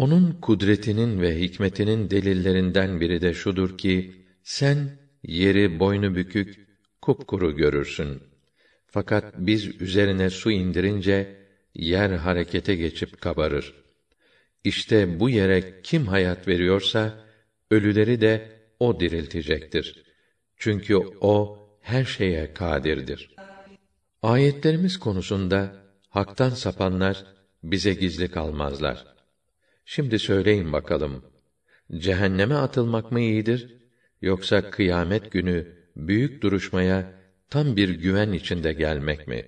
Onun kudretinin ve hikmetinin delillerinden biri de şudur ki sen yeri boynu bükük kupkuru görürsün. Fakat biz üzerine su indirince yer harekete geçip kabarır. İşte bu yere kim hayat veriyorsa ölüleri de o diriltecektir. Çünkü o her şeye kadirdir. Ayetlerimiz konusunda haktan sapanlar bize gizli kalmazlar. Şimdi söyleyin bakalım. Cehenneme atılmak mı iyidir yoksa kıyamet günü büyük duruşmaya tam bir güven içinde gelmek mi?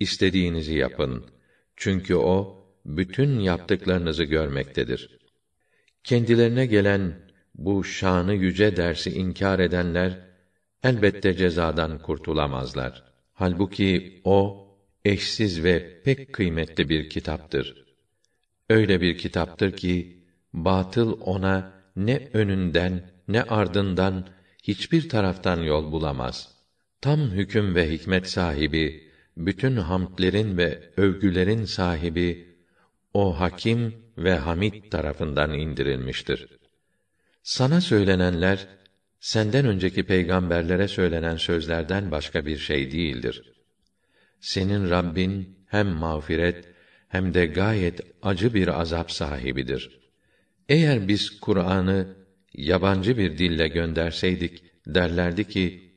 İstediğinizi yapın. Çünkü o bütün yaptıklarınızı görmektedir. Kendilerine gelen bu şanı yüce dersi inkar edenler elbette cezadan kurtulamazlar. Halbuki o eşsiz ve pek kıymetli bir kitaptır. Öyle bir kitaptır ki batıl ona ne önünden ne ardından hiçbir taraftan yol bulamaz. Tam hüküm ve hikmet sahibi, bütün hamdlerin ve övgülerin sahibi o Hakim ve Hamid tarafından indirilmiştir. Sana söylenenler senden önceki peygamberlere söylenen sözlerden başka bir şey değildir. Senin Rabbin hem mağfiret hem de gayet acı bir azap sahibidir. Eğer biz Kur'an'ı yabancı bir dille gönderseydik derlerdi ki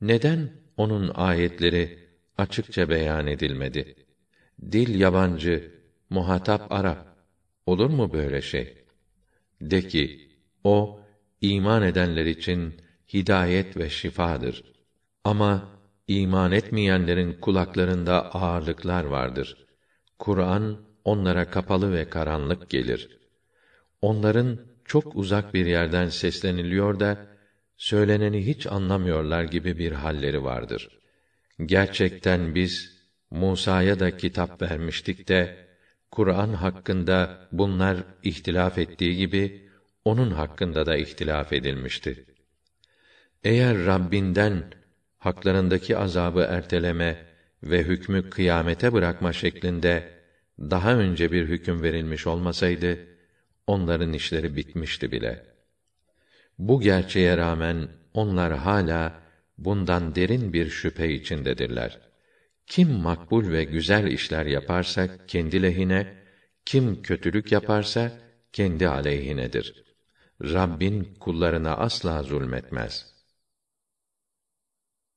neden onun ayetleri açıkça beyan edilmedi? Dil yabancı, muhatap Arap. Olur mu böyle şey? De ki o iman edenler için hidayet ve şifadır. Ama iman etmeyenlerin kulaklarında ağırlıklar vardır. Kur'an onlara kapalı ve karanlık gelir. Onların çok uzak bir yerden sesleniliyor da söyleneni hiç anlamıyorlar gibi bir halleri vardır. Gerçekten biz Musa'ya da kitap vermiştik de Kur'an hakkında bunlar ihtilaf ettiği gibi onun hakkında da ihtilaf edilmişti. Eğer Rabbinden haklarındaki azabı erteleme ve hükmü kıyamete bırakma şeklinde daha önce bir hüküm verilmiş olmasaydı onların işleri bitmişti bile. Bu gerçeğe rağmen onlar hala bundan derin bir şüphe içindedirler. Kim makbul ve güzel işler yaparsa kendi lehine, kim kötülük yaparsa kendi aleyhinedir. Rabbin kullarına asla zulmetmez.''